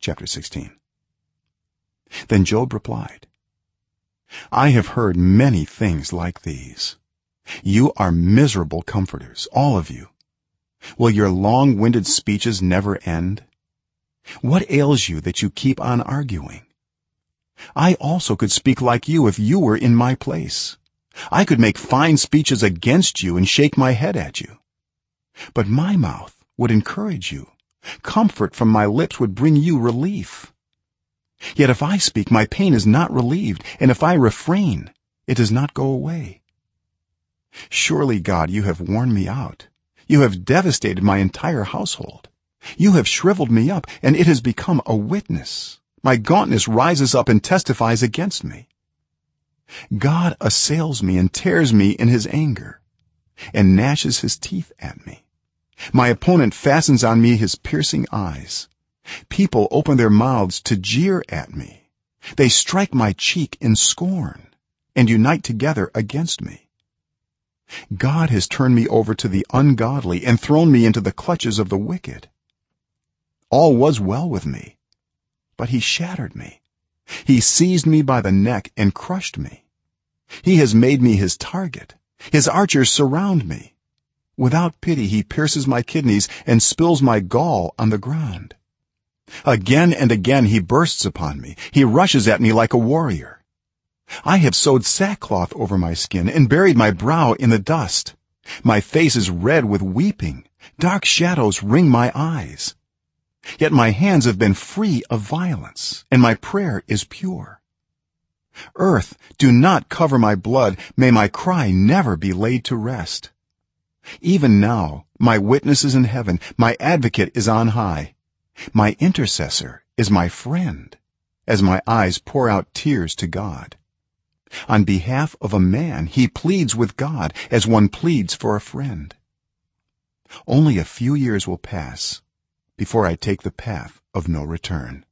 chapter 16 then job replied i have heard many things like these. You are miserable comforters all of you. Will your long-winded speeches never end? What ails you that you keep on arguing? I also could speak like you if you were in my place. I could make fine speeches against you and shake my head at you. But my mouth would encourage you comfort from my lips would bring you relief. Yet if i speak my pain is not relieved and if i refrain it does not go away. Surely god you have worn me out. You have devastated my entire household. You have shriveled me up and it has become a witness. My gauntness rises up and testifies against me. God assails me and tears me in his anger and gnashes his teeth at me my opponent fastens on me his piercing eyes. People open their mouths to jeer at me. They strike my cheek in scorn and unite together against me. God has turned me over to the ungodly and thrown me into the clutches of the wicked. All was well with me but he shattered me. He seized me by the neck and crushed me. He has made me his target. His archers surround me without pity he pierces my kidneys and spills my gall on the ground. Again and again he bursts upon me. He rushes at me like a warrior. I have sewed sackcloth over my skin and buried my brow in the dust. My face is red with weeping. Dark shadows ring my eyes. Yet my hands have been free of violence and my prayer is pure. Earth do not cover my blood. May my cry never be laid to rest even now my witness is in heaven. My advocate is on high. My intercessor is my friend as my eyes pour out tears to god. On behalf of a man he pleads with god as one pleads for a friend. Only a few years will pass before i take the path of no return